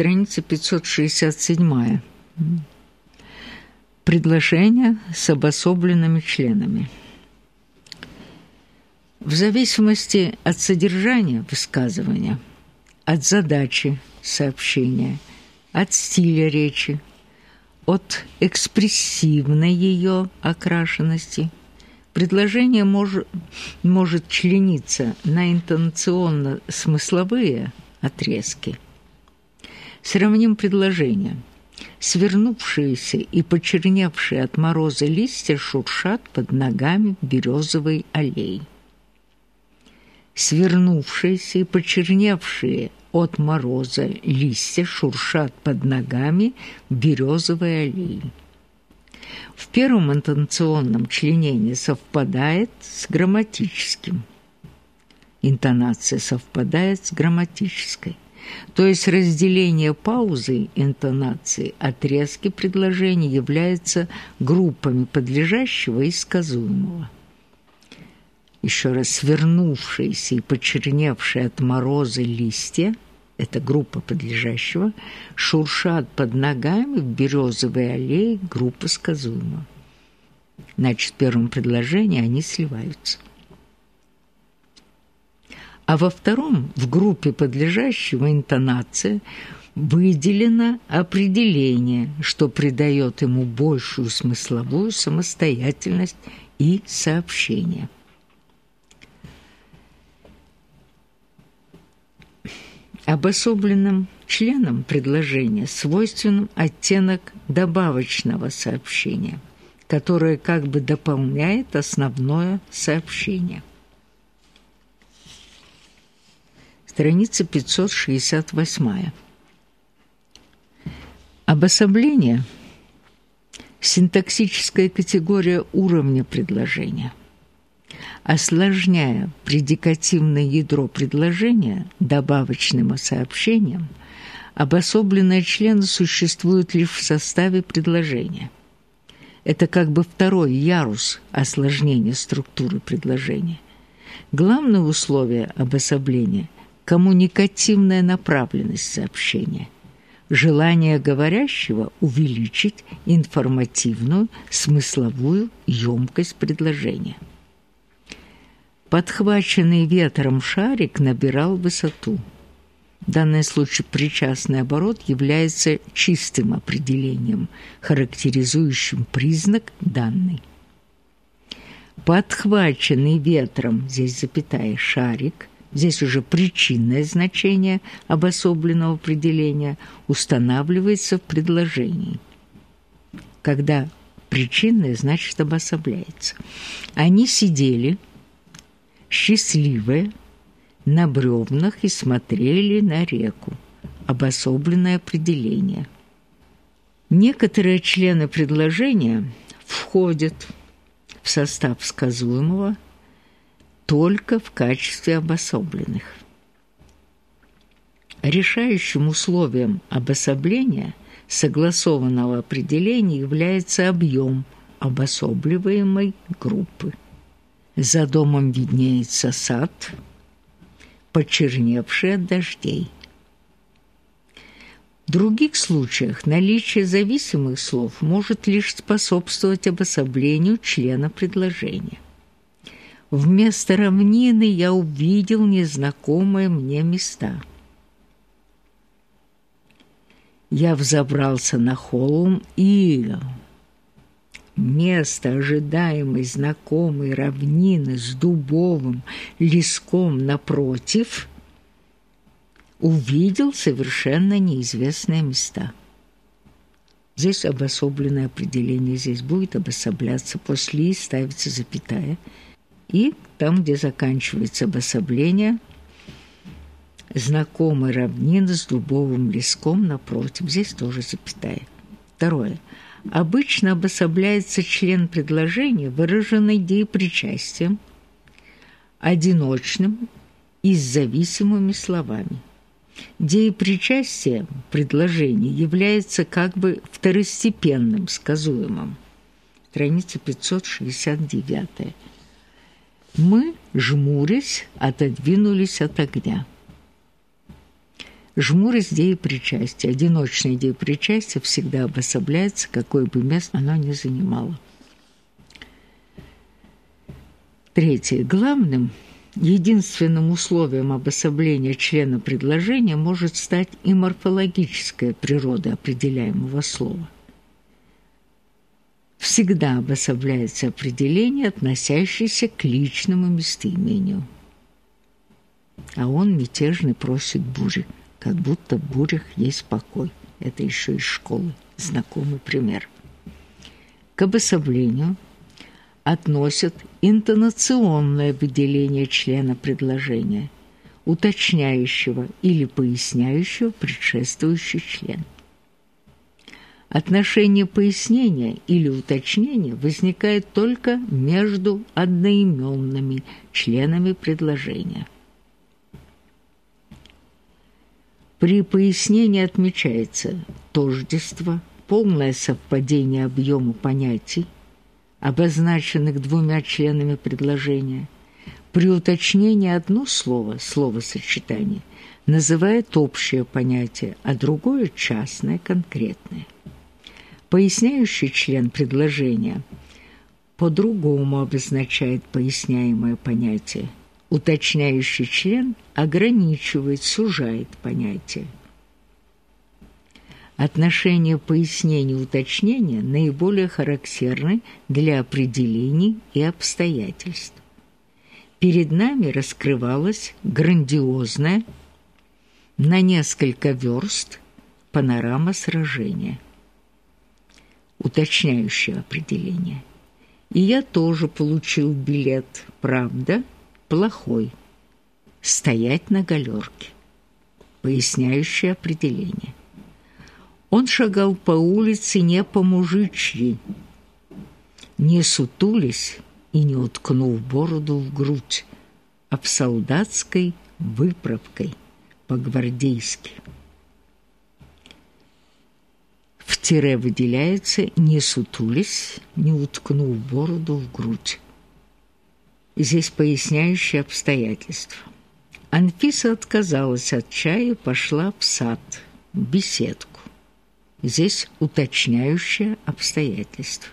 Страница 567. Предложение с обособленными членами. В зависимости от содержания высказывания, от задачи сообщения, от стиля речи, от экспрессивной ее окрашенности, предложение может, может члениться на интонационно-смысловые отрезки. Сравним предложение. Свернувшиеся и почерневшие от мороза листья шуршат под ногами березовой аллеи. Свернувшиеся и почерневшие от мороза листья шуршат под ногами березовой аллеи. В первом интонационном членении совпадает с грамматическим. Интонация совпадает с грамматической. То есть разделение паузы интонации отрезки предложений являются группами подлежащего и сказуемого еще раз свернувшиеся и почерневшие от мороза листья, это группа подлежащего, шуршат под ногами в березовой аллее группа сказуемого. Значит, в первом предложении они сливаются. А во втором, в группе подлежащего интонация, выделено определение, что придает ему большую смысловую самостоятельность и сообщение – Обособленным членам предложения свойственен оттенок добавочного сообщения, которое как бы дополняет основное сообщение. Страница 568. Обособление – синтаксическая категория уровня предложения – осложняя предикативное ядро предложения добавочным сообщением, обособленные члены существуют лишь в составе предложения. Это как бы второй ярус осложнения структуры предложения. Главное условие обособления – коммуникативная направленность сообщения – желание говорящего увеличить информативную, смысловую ёмкость предложения. Подхваченный ветром шарик набирал высоту. В данном случае причастный оборот является чистым определением, характеризующим признак данный. Подхваченный ветром, здесь запятая, шарик, здесь уже причинное значение обособленного определения устанавливается в предложении. Когда причинное, значит обособляется. Они сидели – счастливые, на бревнах и смотрели на реку. Обособленное определение. Некоторые члены предложения входят в состав сказуемого только в качестве обособленных. Решающим условием обособления согласованного определения является объем обособливаемой группы. За домом виднеется сад, почерневший от дождей. В других случаях наличие зависимых слов может лишь способствовать обособлению члена предложения. Вместо равнины я увидел незнакомые мне места. Я взобрался на холм и место ожидаемой знакомой равнины с дубовым леском напротив, увидел совершенно неизвестные места. Здесь обособленное определение, здесь будет обособляться, после «и» ставится запятая. И там, где заканчивается обособление, знакомая равнина с дубовым леском напротив, здесь тоже запятая. Второе – обычно обособляется член предложения, выраженный деепричастием, одиночным и с зависимыми словами. Деепричастие предложения является как бы второстепенным, сказуемым. Страница 569. Мы, жмурясь, отодвинулись от огня. Жмурясь деепричастия. Одиночное деепричастие всегда обособляется, какое бы место оно ни занимало. Третье. Главным, единственным условием обособления члена предложения может стать и морфологическая природа определяемого слова. Всегда обособляется определение, относящееся к личному местоимению. А он мятежный просит бури, как будто в бурях есть покой. Это еще из школы, знакомый пример. К обособлению – относят интонационное выделение члена предложения, уточняющего или поясняющего предшествующий член. Отношение пояснения или уточнения возникает только между одноименными членами предложения. При пояснении отмечается тождество, полное совпадение объема понятий, обозначенных двумя членами предложения, при уточнении одно слово, словосочетание, называет общее понятие, а другое – частное, конкретное. Поясняющий член предложения по-другому обозначает поясняемое понятие. Уточняющий член ограничивает, сужает понятие. Отношения пояснения и уточнения наиболее характерны для определений и обстоятельств. Перед нами раскрывалась грандиозная на несколько верст панорама сражения. Уточняющее определение. И я тоже получил билет, правда, плохой. Стоять на галерке. Поясняющее определение. Он шагал по улице не по-мужичьи, не сутулись и не уткнув бороду в грудь, а в солдатской выправкой по-гвардейски. В тире выделяется «не сутулись, не уткнув бороду в грудь». Здесь поясняющие обстоятельства. Анфиса отказалась от чая и пошла в сад, в беседку. Здесь уточняющее обстоятельство.